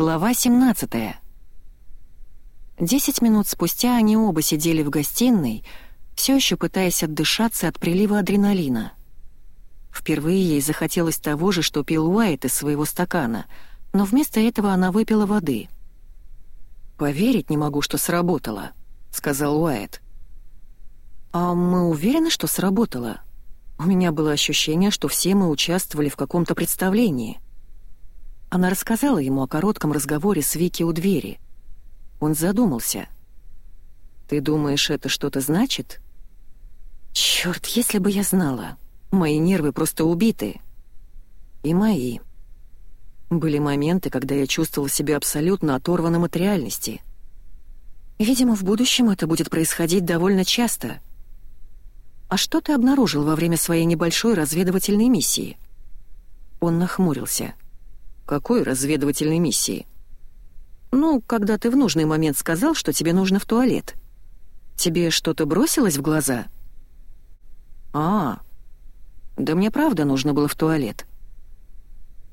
Глава 17. Десять минут спустя они оба сидели в гостиной, все еще пытаясь отдышаться от прилива адреналина. Впервые ей захотелось того же, что пил Уайт из своего стакана, но вместо этого она выпила воды. «Поверить не могу, что сработало», — сказал Уайт. «А мы уверены, что сработало?» У меня было ощущение, что все мы участвовали в каком-то представлении. Она рассказала ему о коротком разговоре с Вики у двери. Он задумался. «Ты думаешь, это что-то значит?» «Чёрт, если бы я знала. Мои нервы просто убиты». «И мои». Были моменты, когда я чувствовал себя абсолютно оторванным от реальности. Видимо, в будущем это будет происходить довольно часто — «А что ты обнаружил во время своей небольшой разведывательной миссии?» Он нахмурился. «Какой разведывательной миссии?» «Ну, когда ты в нужный момент сказал, что тебе нужно в туалет. Тебе что-то бросилось в глаза?» «А, да мне правда нужно было в туалет».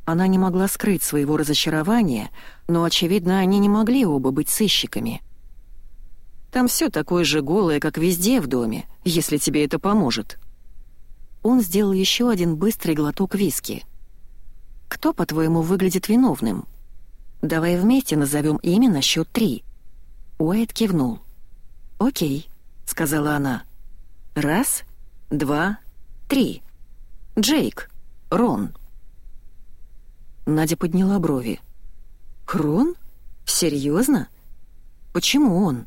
Она не могла скрыть своего разочарования, но, очевидно, они не могли оба быть сыщиками. Там все такое же голое, как везде в доме, если тебе это поможет». Он сделал еще один быстрый глоток виски. «Кто, по-твоему, выглядит виновным? Давай вместе назовем имя на счет три». Уайт кивнул. «Окей», — сказала она. «Раз, два, три. Джейк, Рон». Надя подняла брови. «Рон? Серьезно? Почему он?»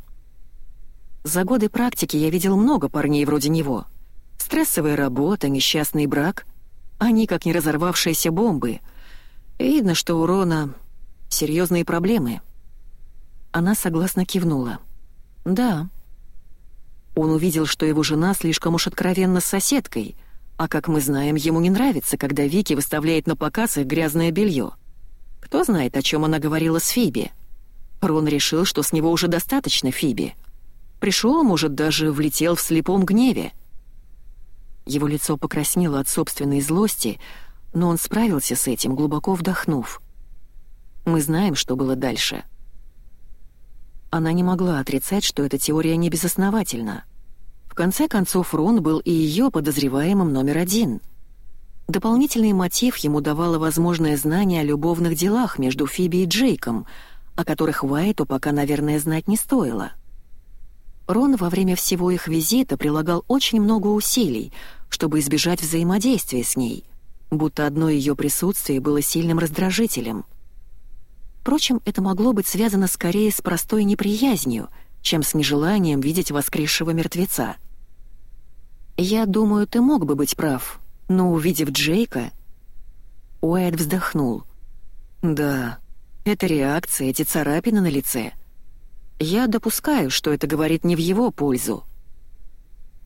За годы практики я видел много парней вроде него. Стрессовая работа, несчастный брак. Они как не разорвавшиеся бомбы. Видно, что у Рона серьезные проблемы. Она согласно кивнула. «Да». Он увидел, что его жена слишком уж откровенна с соседкой, а, как мы знаем, ему не нравится, когда Вики выставляет на показ их грязное белье. Кто знает, о чем она говорила с Фиби. Рон решил, что с него уже достаточно Фиби — Пришел, может, даже влетел в слепом гневе. Его лицо покраснело от собственной злости, но он справился с этим, глубоко вдохнув. Мы знаем, что было дальше. Она не могла отрицать, что эта теория не безосновательна. В конце концов, Рон был и ее подозреваемым номер один. Дополнительный мотив ему давало возможное знание о любовных делах между Фиби и Джейком, о которых Уайту пока, наверное, знать не стоило. Рон во время всего их визита прилагал очень много усилий, чтобы избежать взаимодействия с ней, будто одно ее присутствие было сильным раздражителем. Впрочем, это могло быть связано скорее с простой неприязнью, чем с нежеланием видеть воскресшего мертвеца. «Я думаю, ты мог бы быть прав, но увидев Джейка...» Уайт вздохнул. «Да, это реакция, эти царапины на лице. Я допускаю, что это говорит не в его пользу.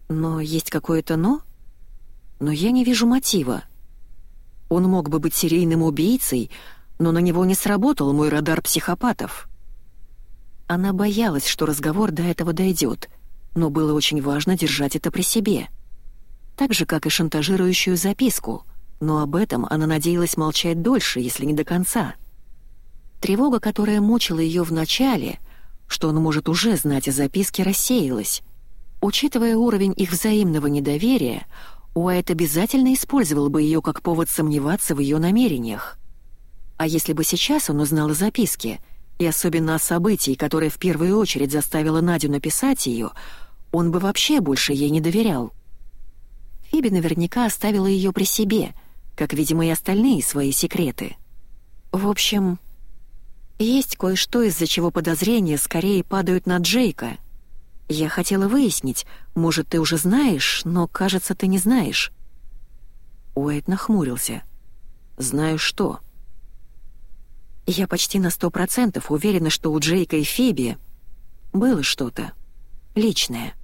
Но есть какое-то «но»? Но я не вижу мотива. Он мог бы быть серийным убийцей, но на него не сработал мой радар психопатов. Она боялась, что разговор до этого дойдет, но было очень важно держать это при себе. Так же, как и шантажирующую записку, но об этом она надеялась молчать дольше, если не до конца. Тревога, которая мучила ее в начале — что он может уже знать о записке, рассеялась. Учитывая уровень их взаимного недоверия, Уайт обязательно использовал бы ее как повод сомневаться в ее намерениях. А если бы сейчас он узнал о записке, и особенно о событии, которое в первую очередь заставило Надю написать ее, он бы вообще больше ей не доверял. Фиби наверняка оставила ее при себе, как, видимо, и остальные свои секреты. В общем, есть кое-что, из-за чего подозрения скорее падают на Джейка. Я хотела выяснить, может, ты уже знаешь, но, кажется, ты не знаешь». Уэйт нахмурился. «Знаю что?» «Я почти на сто процентов уверена, что у Джейка и Фиби было что-то личное».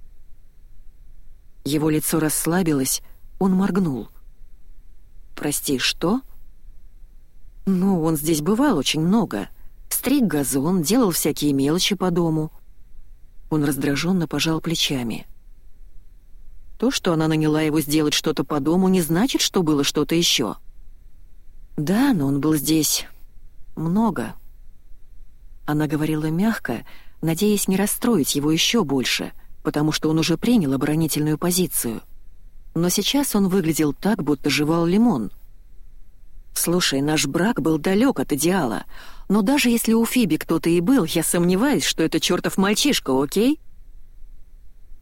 Его лицо расслабилось, он моргнул. «Прости, что?» «Ну, он здесь бывал очень много» стриг газон, делал всякие мелочи по дому. Он раздраженно пожал плечами. То, что она наняла его сделать что-то по дому, не значит, что было что-то еще. Да, но он был здесь много. Она говорила мягко, надеясь не расстроить его еще больше, потому что он уже принял оборонительную позицию. Но сейчас он выглядел так, будто жевал лимон. «Слушай, наш брак был далек от идеала, но даже если у Фиби кто-то и был, я сомневаюсь, что это чертов мальчишка, окей?»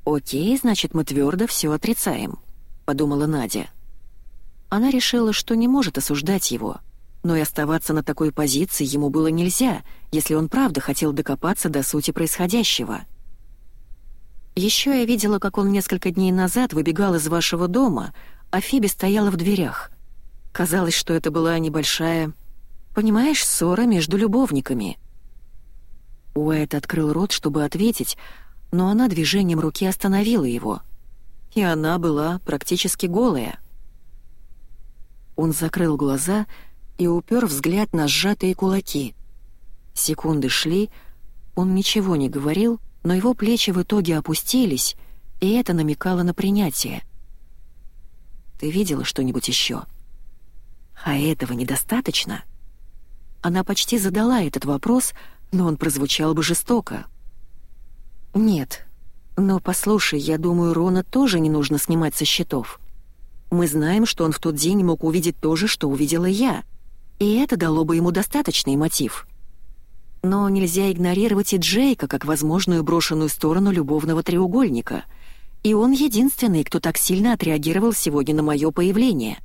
«Окей, значит, мы твердо все отрицаем», — подумала Надя. Она решила, что не может осуждать его, но и оставаться на такой позиции ему было нельзя, если он правда хотел докопаться до сути происходящего. Еще я видела, как он несколько дней назад выбегал из вашего дома, а Фиби стояла в дверях. Казалось, что это была небольшая, понимаешь, ссора между любовниками. Уайт открыл рот, чтобы ответить, но она движением руки остановила его. И она была практически голая. Он закрыл глаза и упер взгляд на сжатые кулаки. Секунды шли, он ничего не говорил, но его плечи в итоге опустились, и это намекало на принятие. «Ты видела что-нибудь еще?» «А этого недостаточно?» Она почти задала этот вопрос, но он прозвучал бы жестоко. «Нет. Но послушай, я думаю, Рона тоже не нужно снимать со счетов. Мы знаем, что он в тот день мог увидеть то же, что увидела я, и это дало бы ему достаточный мотив. Но нельзя игнорировать и Джейка как возможную брошенную сторону любовного треугольника, и он единственный, кто так сильно отреагировал сегодня на мое появление».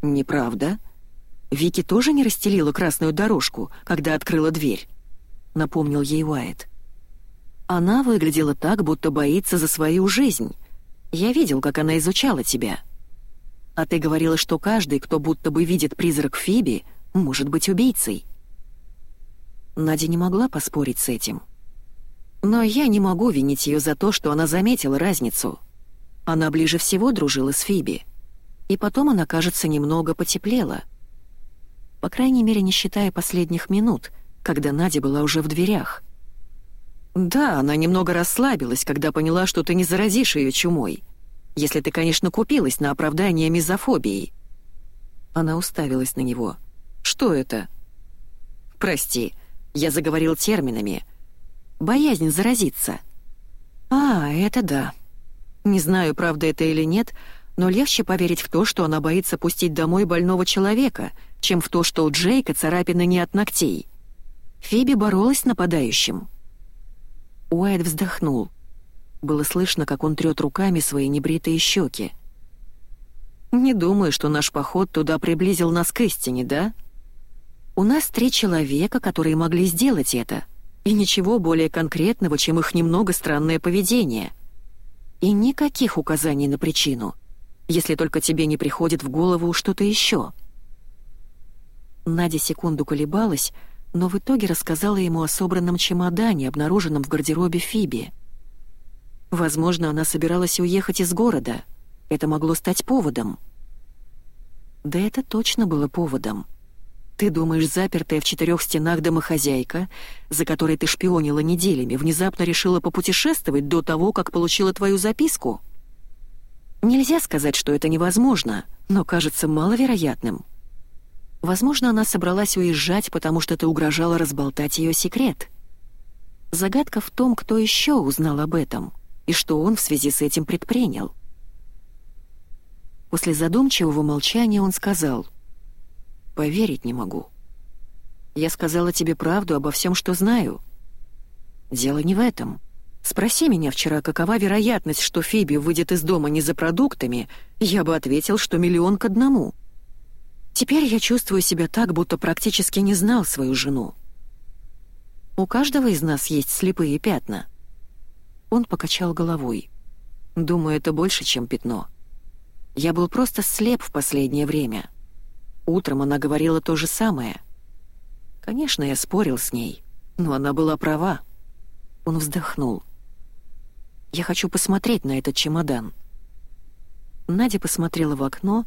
«Неправда. Вики тоже не расстелила красную дорожку, когда открыла дверь», — напомнил ей Уайт. Она выглядела так, будто боится за свою жизнь. Я видел, как она изучала тебя. А ты говорила, что каждый, кто будто бы видит призрак Фиби, может быть убийцей. Надя не могла поспорить с этим. Но я не могу винить ее за то, что она заметила разницу. Она ближе всего дружила с Фиби. И потом она, кажется, немного потеплела. По крайней мере, не считая последних минут, когда Надя была уже в дверях — «Да, она немного расслабилась, когда поняла, что ты не заразишь ее чумой. Если ты, конечно, купилась на оправдание мизофобии». Она уставилась на него. «Что это?» «Прости, я заговорил терминами. Боязнь заразиться». «А, это да. Не знаю, правда это или нет, но легче поверить в то, что она боится пустить домой больного человека, чем в то, что у Джейка царапины не от ногтей. Фиби боролась с нападающим». Уайт вздохнул. Было слышно, как он трёт руками свои небритые щеки. «Не думаю, что наш поход туда приблизил нас к истине, да? У нас три человека, которые могли сделать это, и ничего более конкретного, чем их немного странное поведение. И никаких указаний на причину, если только тебе не приходит в голову что-то еще». Надя секунду колебалась, но в итоге рассказала ему о собранном чемодане, обнаруженном в гардеробе Фиби. Возможно, она собиралась уехать из города. Это могло стать поводом. Да это точно было поводом. Ты думаешь, запертая в четырех стенах домохозяйка, за которой ты шпионила неделями, внезапно решила попутешествовать до того, как получила твою записку? Нельзя сказать, что это невозможно, но кажется маловероятным. Возможно, она собралась уезжать, потому что ты угрожала разболтать ее секрет. Загадка в том, кто еще узнал об этом, и что он в связи с этим предпринял. После задумчивого молчания он сказал, «Поверить не могу. Я сказала тебе правду обо всем, что знаю. Дело не в этом. Спроси меня вчера, какова вероятность, что Фиби выйдет из дома не за продуктами, я бы ответил, что миллион к одному». Теперь я чувствую себя так, будто практически не знал свою жену. У каждого из нас есть слепые пятна. Он покачал головой. Думаю, это больше, чем пятно. Я был просто слеп в последнее время. Утром она говорила то же самое. Конечно, я спорил с ней, но она была права. Он вздохнул. «Я хочу посмотреть на этот чемодан». Надя посмотрела в окно и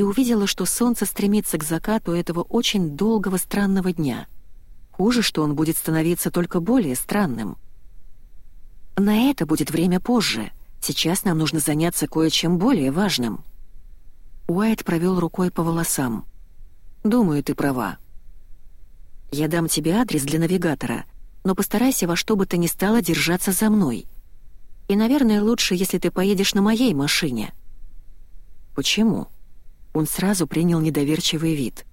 увидела, что солнце стремится к закату этого очень долгого странного дня. Хуже, что он будет становиться только более странным. На это будет время позже. Сейчас нам нужно заняться кое-чем более важным. Уайт провел рукой по волосам. «Думаю, ты права. Я дам тебе адрес для навигатора, но постарайся во что бы то ни стало держаться за мной. И, наверное, лучше, если ты поедешь на моей машине». «Почему?» Он сразу принял недоверчивый вид.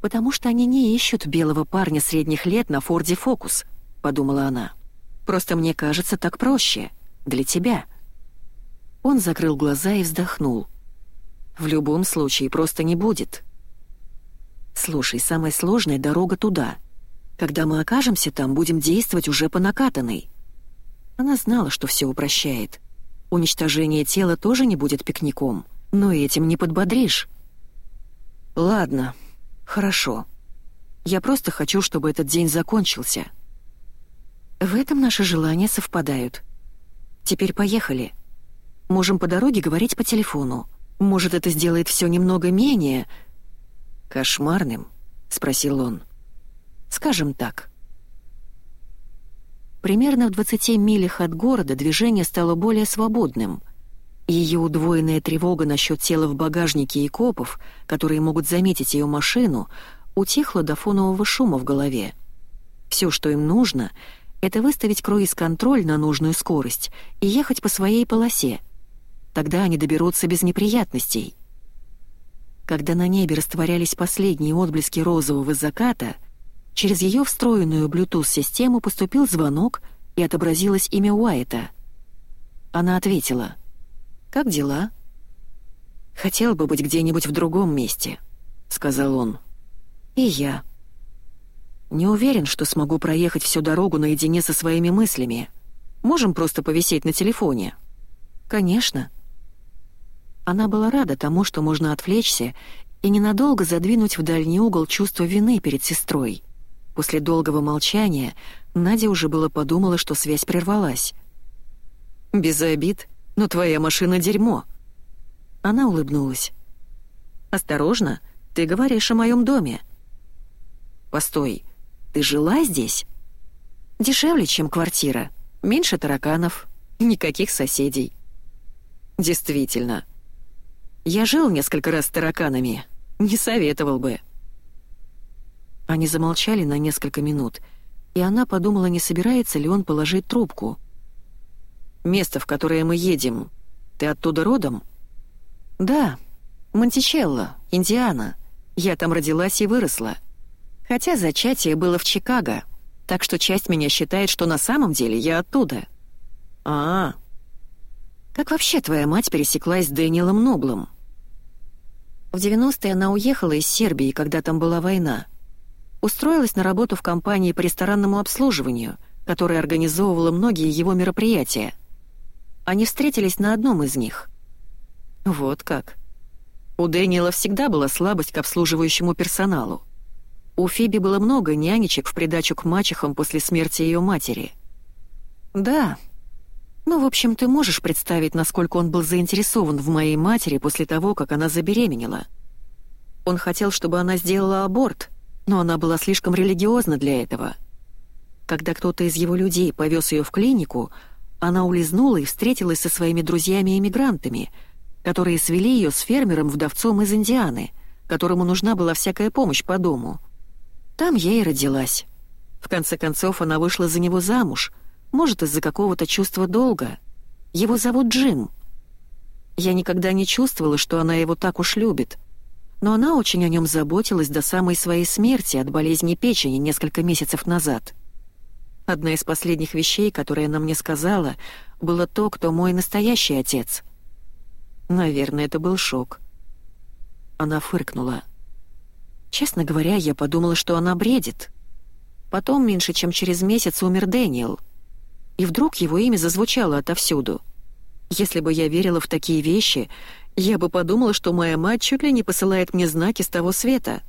«Потому что они не ищут белого парня средних лет на Форде Фокус», — подумала она. «Просто мне кажется так проще. Для тебя». Он закрыл глаза и вздохнул. «В любом случае просто не будет». «Слушай, самая сложная дорога туда. Когда мы окажемся там, будем действовать уже по накатанной». Она знала, что все упрощает. Уничтожение тела тоже не будет пикником, но этим не подбодришь. «Ладно, хорошо. Я просто хочу, чтобы этот день закончился». В этом наши желания совпадают. Теперь поехали. Можем по дороге говорить по телефону. Может, это сделает все немного менее... «Кошмарным?» — спросил он. «Скажем так». Примерно в 20 милях от города движение стало более свободным. Ее удвоенная тревога насчет тела в багажнике и копов, которые могут заметить ее машину, утихла до фонового шума в голове. Все, что им нужно, это выставить круиз-контроль на нужную скорость и ехать по своей полосе. Тогда они доберутся без неприятностей. Когда на небе растворялись последние отблески розового заката, Через ее встроенную Bluetooth-систему поступил звонок и отобразилось имя Уайта. Она ответила. «Как дела?» «Хотел бы быть где-нибудь в другом месте», — сказал он. «И я». «Не уверен, что смогу проехать всю дорогу наедине со своими мыслями. Можем просто повисеть на телефоне?» «Конечно». Она была рада тому, что можно отвлечься и ненадолго задвинуть в дальний угол чувство вины перед сестрой. После долгого молчания Надя уже было подумала, что связь прервалась. «Без обид, но твоя машина — дерьмо». Она улыбнулась. «Осторожно, ты говоришь о моем доме». «Постой, ты жила здесь?» «Дешевле, чем квартира. Меньше тараканов. Никаких соседей». «Действительно. Я жил несколько раз с тараканами. Не советовал бы». Они замолчали на несколько минут, и она подумала, не собирается ли он положить трубку. «Место, в которое мы едем, ты оттуда родом?» «Да, Монтичелло, Индиана. Я там родилась и выросла. Хотя зачатие было в Чикаго, так что часть меня считает, что на самом деле я оттуда». «А, -а. Как вообще твоя мать пересеклась с Дэниелом Ноблом?» В 90-е она уехала из Сербии, когда там была война устроилась на работу в компании по ресторанному обслуживанию, которая организовывала многие его мероприятия. Они встретились на одном из них. Вот как. У Дэниела всегда была слабость к обслуживающему персоналу. У Фиби было много нянечек в придачу к мачехам после смерти ее матери. Да. Ну, в общем, ты можешь представить, насколько он был заинтересован в моей матери после того, как она забеременела. Он хотел, чтобы она сделала аборт, но она была слишком религиозна для этого. Когда кто-то из его людей повез ее в клинику, она улизнула и встретилась со своими друзьями-эмигрантами, которые свели ее с фермером-вдовцом из Индианы, которому нужна была всякая помощь по дому. Там я и родилась. В конце концов, она вышла за него замуж, может, из-за какого-то чувства долга. Его зовут Джим. Я никогда не чувствовала, что она его так уж любит — но она очень о нем заботилась до самой своей смерти от болезни печени несколько месяцев назад. Одна из последних вещей, которые она мне сказала, было то, кто мой настоящий отец. Наверное, это был шок. Она фыркнула. Честно говоря, я подумала, что она бредит. Потом, меньше чем через месяц, умер Дэниел. И вдруг его имя зазвучало отовсюду. Если бы я верила в такие вещи, я бы подумала, что моя мать чуть ли не посылает мне знаки с того света.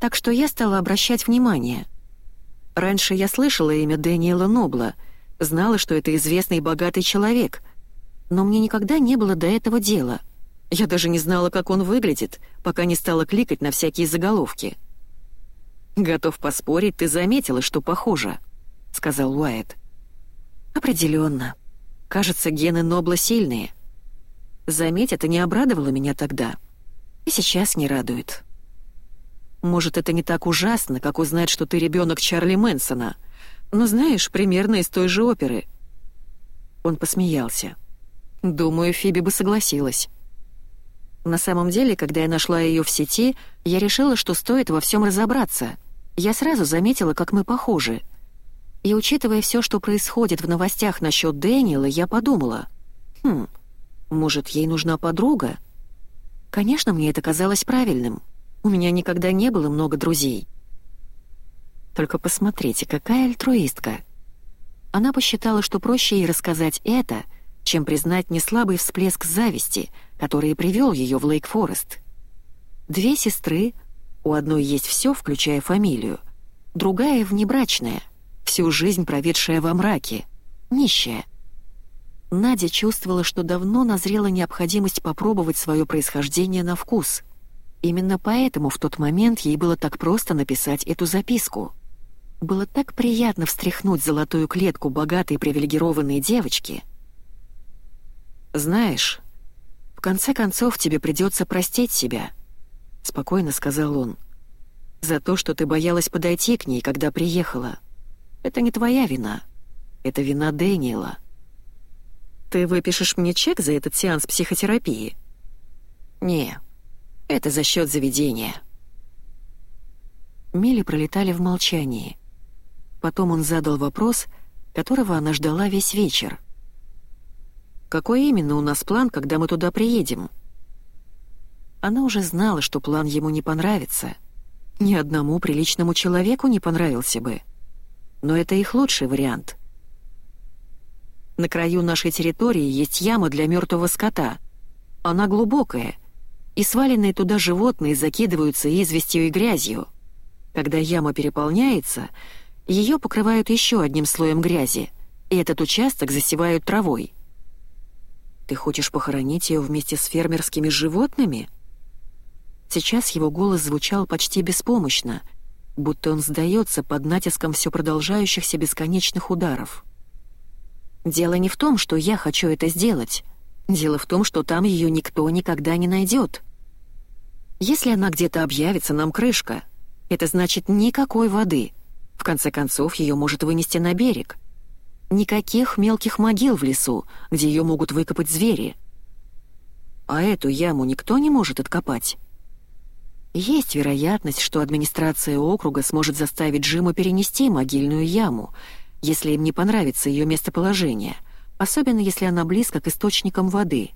Так что я стала обращать внимание. Раньше я слышала имя Дэниела Нобла, знала, что это известный богатый человек, но мне никогда не было до этого дела. Я даже не знала, как он выглядит, пока не стала кликать на всякие заголовки. «Готов поспорить, ты заметила, что похоже», — сказал Уайт. «Определенно. Кажется, гены Нобла сильные». Заметь, это не обрадовало меня тогда. И сейчас не радует. Может, это не так ужасно, как узнать, что ты ребенок Чарли Мэнсона. Ну, знаешь, примерно из той же оперы». Он посмеялся. «Думаю, Фиби бы согласилась». На самом деле, когда я нашла ее в сети, я решила, что стоит во всем разобраться. Я сразу заметила, как мы похожи. И учитывая все, что происходит в новостях насчет Дэниела, я подумала, хм, может, ей нужна подруга? Конечно, мне это казалось правильным. У меня никогда не было много друзей. Только посмотрите, какая альтруистка. Она посчитала, что проще ей рассказать это, чем признать неслабый всплеск зависти, который привел ее в Лейк-Форест. Две сестры, у одной есть все, включая фамилию, другая внебрачная, всю жизнь проведшая во мраке, нищая. Надя чувствовала, что давно назрела необходимость попробовать свое происхождение на вкус. Именно поэтому в тот момент ей было так просто написать эту записку. Было так приятно встряхнуть золотую клетку богатой привилегированной девочки. «Знаешь, в конце концов тебе придется простить себя», — спокойно сказал он. «За то, что ты боялась подойти к ней, когда приехала. Это не твоя вина. Это вина Дэниела. Ты выпишешь мне чек за этот сеанс психотерапии?» «Не, это за счет заведения». Мили пролетали в молчании. Потом он задал вопрос, которого она ждала весь вечер. «Какой именно у нас план, когда мы туда приедем?» Она уже знала, что план ему не понравится. Ни одному приличному человеку не понравился бы. Но это их лучший вариант. На краю нашей территории есть яма для мертвого скота. Она глубокая, и сваленные туда животные закидываются известью и грязью. Когда яма переполняется, ее покрывают еще одним слоем грязи, и этот участок засевают травой. «Ты хочешь похоронить ее вместе с фермерскими животными?» Сейчас его голос звучал почти беспомощно, будто он сдается под натиском все продолжающихся бесконечных ударов. «Дело не в том, что я хочу это сделать. Дело в том, что там ее никто никогда не найдет. Если она где-то объявится, нам крышка. Это значит никакой воды» В конце концов, ее может вынести на берег. Никаких мелких могил в лесу, где ее могут выкопать звери. А эту яму никто не может откопать. Есть вероятность, что администрация округа сможет заставить Джима перенести могильную яму, если им не понравится ее местоположение, особенно если она близко к источникам воды.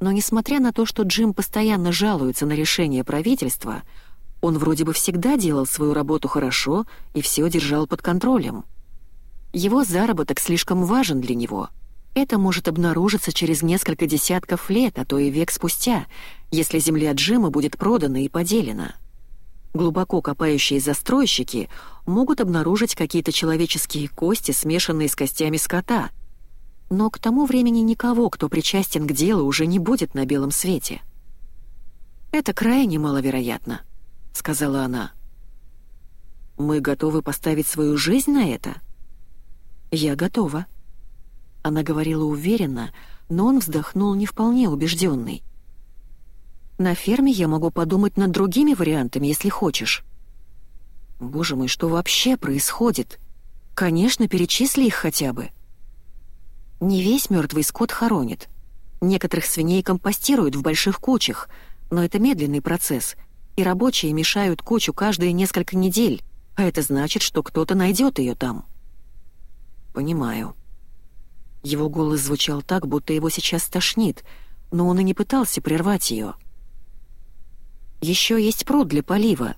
Но несмотря на то, что Джим постоянно жалуется на решение правительства, он вроде бы всегда делал свою работу хорошо и все держал под контролем. Его заработок слишком важен для него. Это может обнаружиться через несколько десятков лет, а то и век спустя, если земля Джима будет продана и поделена. Глубоко копающие застройщики могут обнаружить какие-то человеческие кости, смешанные с костями скота. Но к тому времени никого, кто причастен к делу, уже не будет на белом свете. Это крайне маловероятно. — сказала она. «Мы готовы поставить свою жизнь на это?» «Я готова». Она говорила уверенно, но он вздохнул не вполне убежденный. «На ферме я могу подумать над другими вариантами, если хочешь». «Боже мой, что вообще происходит? Конечно, перечисли их хотя бы». Не весь мертвый скот хоронит. Некоторых свиней компостируют в больших кучах, но это медленный процесс, и рабочие мешают кучу каждые несколько недель, а это значит, что кто-то найдет ее там. Понимаю. Его голос звучал так, будто его сейчас тошнит, но он и не пытался прервать ее. Еще есть пруд для полива,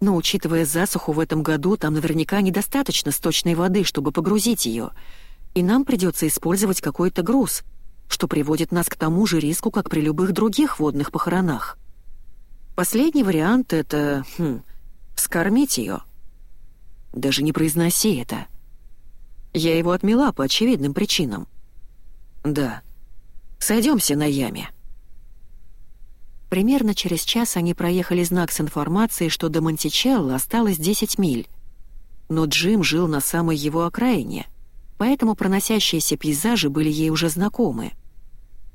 но, учитывая засуху в этом году, там наверняка недостаточно сточной воды, чтобы погрузить ее, и нам придется использовать какой-то груз, что приводит нас к тому же риску, как при любых других водных похоронах. Последний вариант — это... Хм, скормить ее. Даже не произноси это. Я его отмела по очевидным причинам. Да. Сойдемся на яме. Примерно через час они проехали знак с информацией, что до Монтичелло осталось 10 миль. Но Джим жил на самой его окраине, поэтому проносящиеся пейзажи были ей уже знакомы.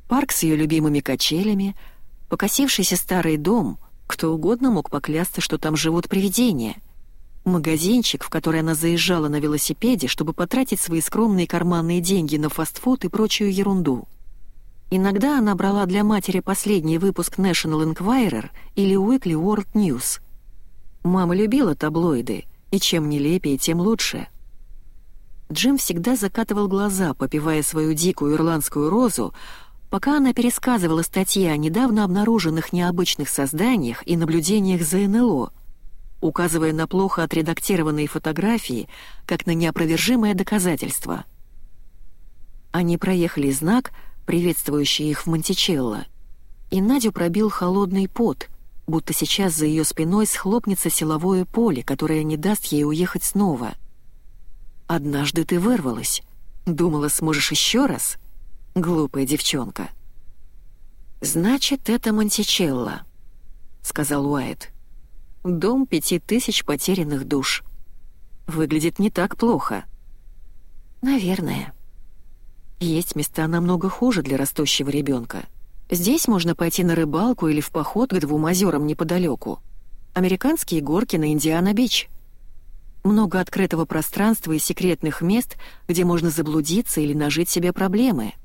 Парк с ее любимыми качелями, покосившийся старый дом — кто угодно мог поклясться, что там живут привидения. магазинчик, в который она заезжала на велосипеде, чтобы потратить свои скромные карманные деньги на фастфуд и прочую ерунду. Иногда она брала для матери последний выпуск National Enquirer или Weekly World News. Мама любила таблоиды, и чем нелепее, тем лучше. Джим всегда закатывал глаза, попивая свою дикую ирландскую розу, пока она пересказывала статьи о недавно обнаруженных необычных созданиях и наблюдениях за НЛО, указывая на плохо отредактированные фотографии, как на неопровержимое доказательство. Они проехали знак, приветствующий их в Монтичелло, и Надю пробил холодный пот, будто сейчас за ее спиной схлопнется силовое поле, которое не даст ей уехать снова. «Однажды ты вырвалась. Думала, сможешь еще раз?» Глупая девчонка. «Значит, это Монтичелло», — сказал Уайт. «Дом пяти тысяч потерянных душ. Выглядит не так плохо». «Наверное». Есть места намного хуже для растущего ребенка. Здесь можно пойти на рыбалку или в поход к двум озерам неподалеку. Американские горки на Индиана-Бич. Много открытого пространства и секретных мест, где можно заблудиться или нажить себе проблемы —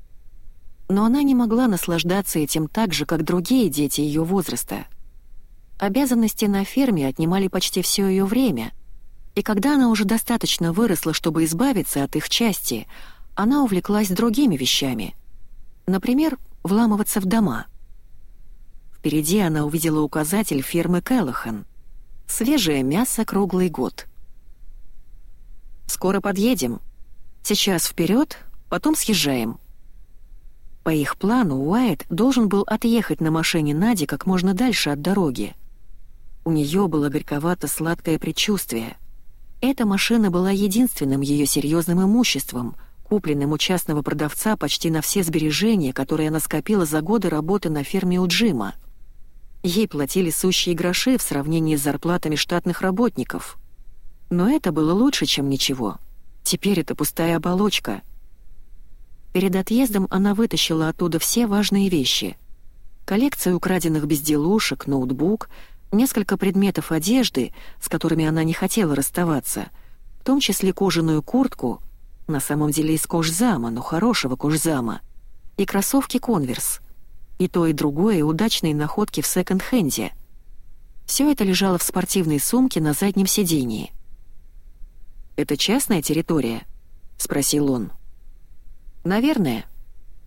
но она не могла наслаждаться этим так же, как другие дети ее возраста. Обязанности на ферме отнимали почти все ее время, и когда она уже достаточно выросла, чтобы избавиться от их части, она увлеклась другими вещами. Например, вламываться в дома. Впереди она увидела указатель фермы Келлахан. «Свежее мясо круглый год». «Скоро подъедем. Сейчас вперед, потом съезжаем», по их плану Уайт должен был отъехать на машине Нади как можно дальше от дороги. У нее было горьковато-сладкое предчувствие. Эта машина была единственным ее серьезным имуществом, купленным у частного продавца почти на все сбережения, которые она скопила за годы работы на ферме у Джима. Ей платили сущие гроши в сравнении с зарплатами штатных работников. Но это было лучше, чем ничего. Теперь это пустая оболочка — Перед отъездом она вытащила оттуда все важные вещи. Коллекцию украденных безделушек, ноутбук, несколько предметов одежды, с которыми она не хотела расставаться, в том числе кожаную куртку, на самом деле из кожзама, но хорошего кожзама, и кроссовки «Конверс». И то, и другое удачные находки в секонд-хенде. Все это лежало в спортивной сумке на заднем сидении. «Это частная территория?» — спросил он. «Наверное.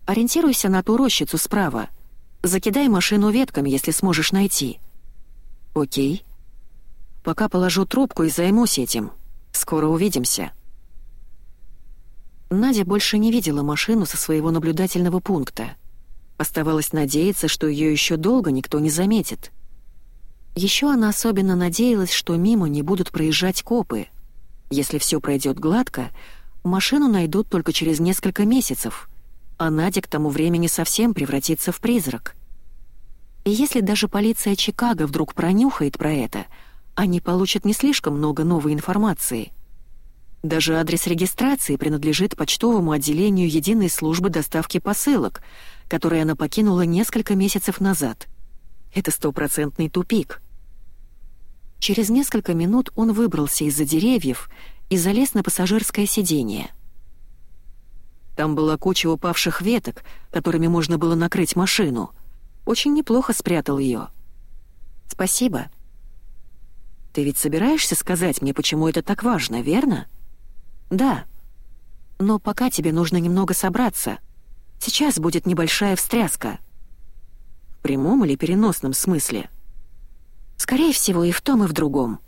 Ориентируйся на ту рощицу справа. Закидай машину ветками, если сможешь найти». «Окей. Пока положу трубку и займусь этим. Скоро увидимся». Надя больше не видела машину со своего наблюдательного пункта. Оставалось надеяться, что ее еще долго никто не заметит. Еще она особенно надеялась, что мимо не будут проезжать копы. Если все пройдет гладко, Машину найдут только через несколько месяцев, а Надя к тому времени совсем превратится в призрак. И если даже полиция Чикаго вдруг пронюхает про это, они получат не слишком много новой информации. Даже адрес регистрации принадлежит почтовому отделению Единой службы доставки посылок, которое она покинула несколько месяцев назад. Это стопроцентный тупик. Через несколько минут он выбрался из-за деревьев и залез на пассажирское сиденье. Там была куча упавших веток, которыми можно было накрыть машину. Очень неплохо спрятал ее. «Спасибо». «Ты ведь собираешься сказать мне, почему это так важно, верно?» «Да. Но пока тебе нужно немного собраться. Сейчас будет небольшая встряска». «В прямом или переносном смысле?» «Скорее всего, и в том, и в другом».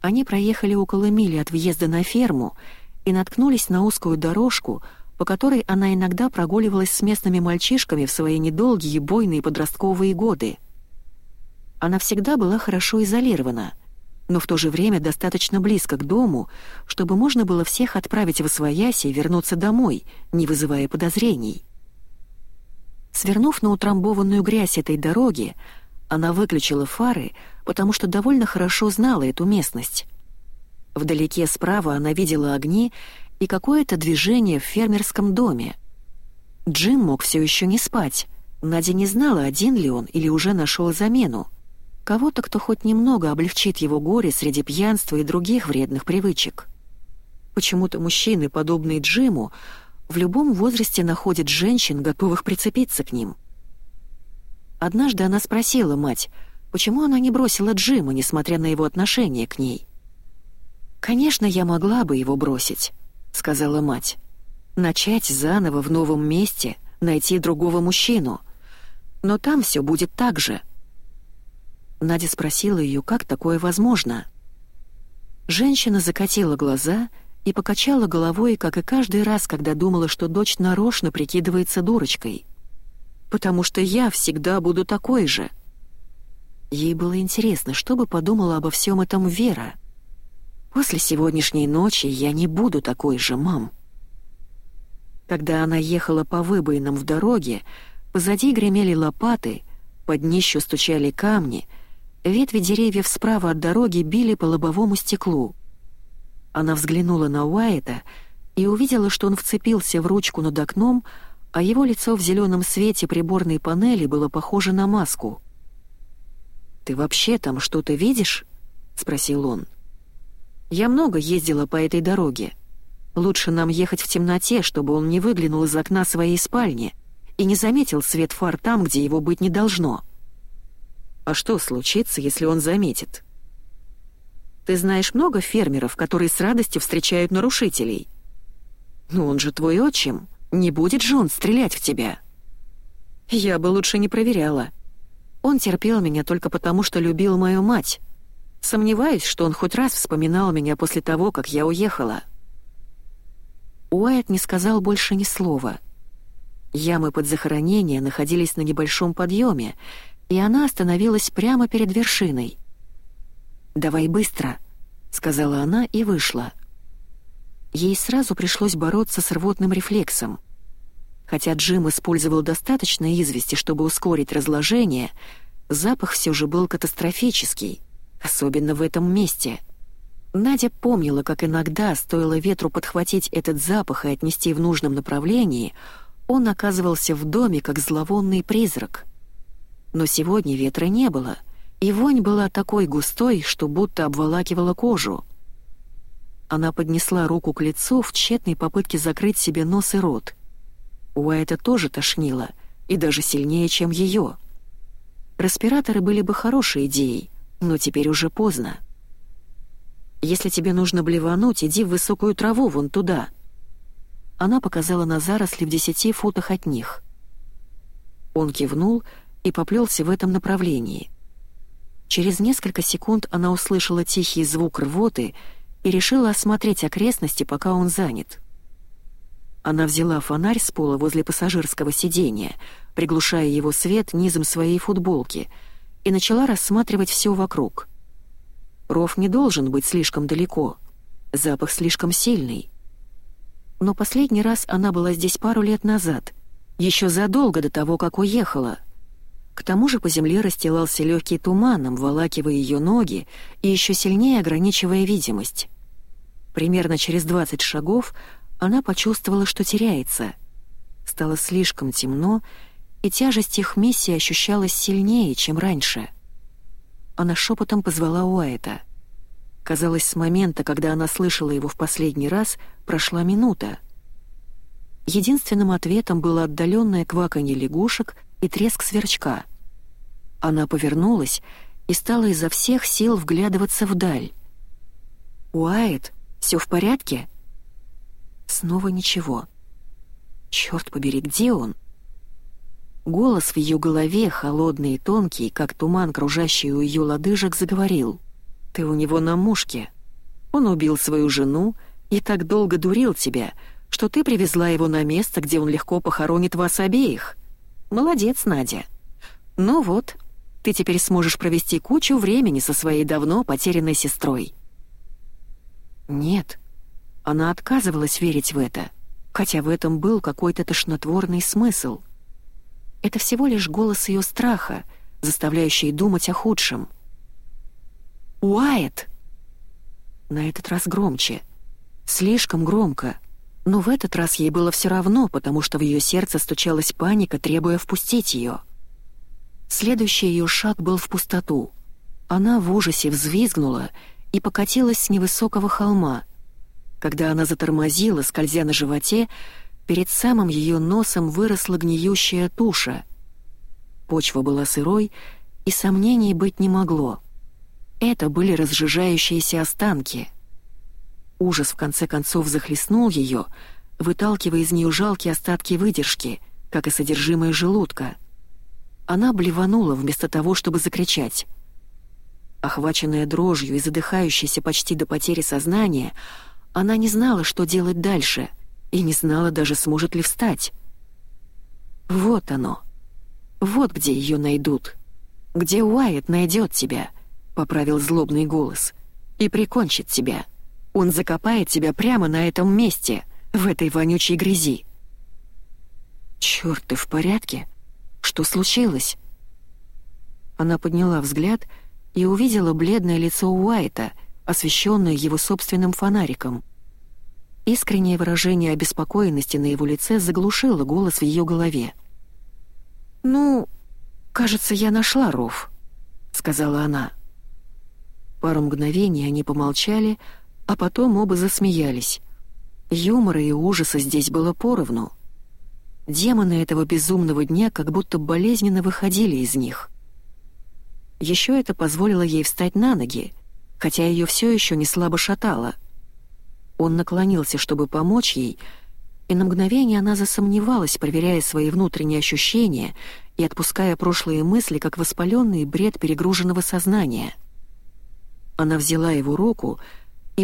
Они проехали около мили от въезда на ферму и наткнулись на узкую дорожку, по которой она иногда прогуливалась с местными мальчишками в свои недолгие бойные подростковые годы. Она всегда была хорошо изолирована, но в то же время достаточно близко к дому, чтобы можно было всех отправить в освояси и вернуться домой, не вызывая подозрений. Свернув на утрамбованную грязь этой дороги, она выключила фары, потому что довольно хорошо знала эту местность. Вдалеке справа она видела огни и какое-то движение в фермерском доме. Джим мог все еще не спать. Надя не знала, один ли он или уже нашел замену. Кого-то, кто хоть немного облегчит его горе среди пьянства и других вредных привычек. Почему-то мужчины, подобные Джиму, в любом возрасте находят женщин, готовых прицепиться к ним. Однажды она спросила мать, почему она не бросила Джима, несмотря на его отношение к ней. «Конечно, я могла бы его бросить», — сказала мать. «Начать заново в новом месте, найти другого мужчину. Но там все будет так же». Надя спросила ее, как такое возможно. Женщина закатила глаза и покачала головой, как и каждый раз, когда думала, что дочь нарочно прикидывается дурочкой. «Потому что я всегда буду такой же». Ей было интересно, что бы подумала обо всем этом Вера. «После сегодняшней ночи я не буду такой же, мам». Когда она ехала по выбоинам в дороге, позади гремели лопаты, под днищу стучали камни, ветви деревьев справа от дороги били по лобовому стеклу. Она взглянула на Уайта и увидела, что он вцепился в ручку над окном, а его лицо в зеленом свете приборной панели было похоже на маску. «Ты вообще там что-то видишь?» — спросил он. «Я много ездила по этой дороге. Лучше нам ехать в темноте, чтобы он не выглянул из окна своей спальни и не заметил свет фар там, где его быть не должно. А что случится, если он заметит? Ты знаешь много фермеров, которые с радостью встречают нарушителей? Ну он же твой отчим, не будет же он стрелять в тебя. Я бы лучше не проверяла. Он терпел меня только потому, что любил мою мать. Сомневаюсь, что он хоть раз вспоминал меня после того, как я уехала. Уайт не сказал больше ни слова. Ямы под захоронение находились на небольшом подъеме, и она остановилась прямо перед вершиной. «Давай быстро», — сказала она и вышла. Ей сразу пришлось бороться с рвотным рефлексом. Хотя Джим использовал достаточно извести, чтобы ускорить разложение, запах все же был катастрофический, особенно в этом месте — Надя помнила, как иногда, стоило ветру подхватить этот запах и отнести в нужном направлении, он оказывался в доме, как зловонный призрак. Но сегодня ветра не было, и вонь была такой густой, что будто обволакивала кожу. Она поднесла руку к лицу в тщетной попытке закрыть себе нос и рот. Уайта тоже тошнило, и даже сильнее, чем ее. Респираторы были бы хорошей идеей, но теперь уже поздно. Если тебе нужно блевануть, иди в высокую траву вон туда». Она показала на заросли в десяти футах от них. Он кивнул и поплелся в этом направлении. Через несколько секунд она услышала тихий звук рвоты и решила осмотреть окрестности, пока он занят. Она взяла фонарь с пола возле пассажирского сидения, приглушая его свет низом своей футболки, и начала рассматривать все вокруг — Ров не должен быть слишком далеко. Запах слишком сильный. Но последний раз она была здесь пару лет назад, еще задолго до того, как уехала. К тому же по земле расстилался легкий туман, обволакивая ее ноги и еще сильнее ограничивая видимость. Примерно через 20 шагов она почувствовала, что теряется. Стало слишком темно, и тяжесть их миссии ощущалась сильнее, чем раньше — она шепотом позвала Уайта. Казалось, с момента, когда она слышала его в последний раз, прошла минута. Единственным ответом было отдаленное кваканье лягушек и треск сверчка. Она повернулась и стала изо всех сил вглядываться вдаль. «Уайт, все в порядке?» Снова ничего. Черт побери, где он? Голос в ее голове, холодный и тонкий, как туман, кружащий у ее лодыжек, заговорил. «Ты у него на мушке. Он убил свою жену и так долго дурил тебя, что ты привезла его на место, где он легко похоронит вас обеих. Молодец, Надя. Ну вот, ты теперь сможешь провести кучу времени со своей давно потерянной сестрой». Нет, она отказывалась верить в это, хотя в этом был какой-то тошнотворный смысл — это всего лишь голос ее страха, заставляющий думать о худшем. «Уайт!» На этот раз громче. Слишком громко. Но в этот раз ей было все равно, потому что в ее сердце стучалась паника, требуя впустить ее. Следующий ее шаг был в пустоту. Она в ужасе взвизгнула и покатилась с невысокого холма. Когда она затормозила, скользя на животе, перед самым ее носом выросла гниющая туша. Почва была сырой, и сомнений быть не могло. Это были разжижающиеся останки. Ужас в конце концов захлестнул ее, выталкивая из нее жалкие остатки выдержки, как и содержимое желудка. Она блеванула вместо того, чтобы закричать. Охваченная дрожью и задыхающаяся почти до потери сознания, она не знала, что делать дальше, и не знала даже, сможет ли встать. Вот оно. Вот где ее найдут. Где Уайт найдет тебя, — поправил злобный голос, — и прикончит тебя. Он закопает тебя прямо на этом месте, в этой вонючей грязи. Черт, ты в порядке? Что случилось? Она подняла взгляд и увидела бледное лицо Уайта, освещенное его собственным фонариком. Искреннее выражение обеспокоенности на его лице заглушило голос в ее голове. «Ну, кажется, я нашла ров», — сказала она. Пару мгновений они помолчали, а потом оба засмеялись. Юмора и ужаса здесь было поровну. Демоны этого безумного дня как будто болезненно выходили из них. Еще это позволило ей встать на ноги, хотя ее все еще не слабо шатало. Он наклонился, чтобы помочь ей, и на мгновение она засомневалась, проверяя свои внутренние ощущения и отпуская прошлые мысли, как воспаленный бред перегруженного сознания. Она взяла его руку и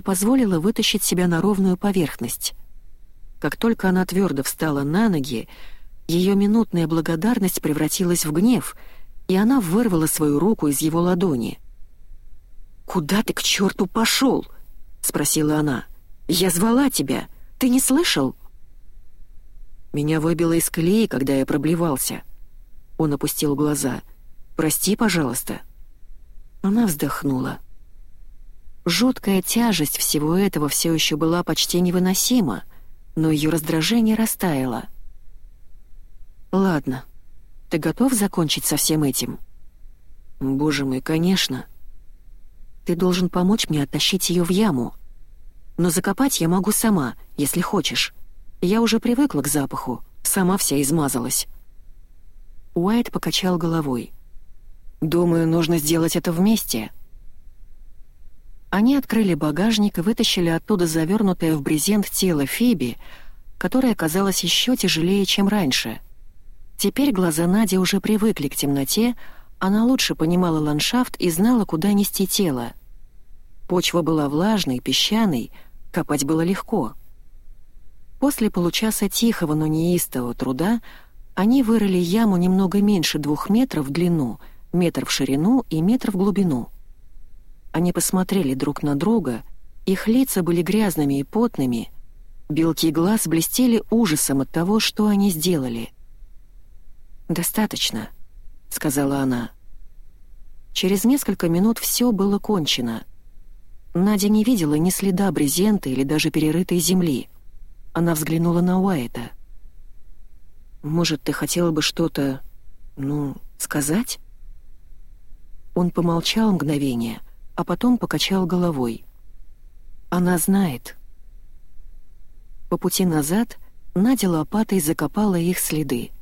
позволила вытащить себя на ровную поверхность. Как только она твердо встала на ноги, ее минутная благодарность превратилась в гнев — и она вырвала свою руку из его ладони. «Куда ты к черту пошел?» — спросила она. «Я звала тебя. Ты не слышал?» Меня выбило из колеи, когда я проблевался. Он опустил глаза. «Прости, пожалуйста». Она вздохнула. Жуткая тяжесть всего этого все еще была почти невыносима, но ее раздражение растаяло. «Ладно, ты готов закончить со всем этим?» «Боже мой, конечно. Ты должен помочь мне оттащить ее в яму. Но закопать я могу сама, если хочешь. Я уже привыкла к запаху, сама вся измазалась». Уайт покачал головой. «Думаю, нужно сделать это вместе». Они открыли багажник и вытащили оттуда завернутое в брезент тело Фиби, которое оказалось еще тяжелее, чем раньше — Теперь глаза Нади уже привыкли к темноте, она лучше понимала ландшафт и знала, куда нести тело. Почва была влажной, песчаной, копать было легко. После получаса тихого, но неистого труда они вырыли яму немного меньше двух метров в длину, метр в ширину и метр в глубину. Они посмотрели друг на друга, их лица были грязными и потными, белки глаз блестели ужасом от того, что они сделали — «Достаточно», — сказала она. Через несколько минут все было кончено. Надя не видела ни следа брезента или даже перерытой земли. Она взглянула на Уайта. «Может, ты хотела бы что-то, ну, сказать?» Он помолчал мгновение, а потом покачал головой. «Она знает». По пути назад Надя лопатой закопала их следы —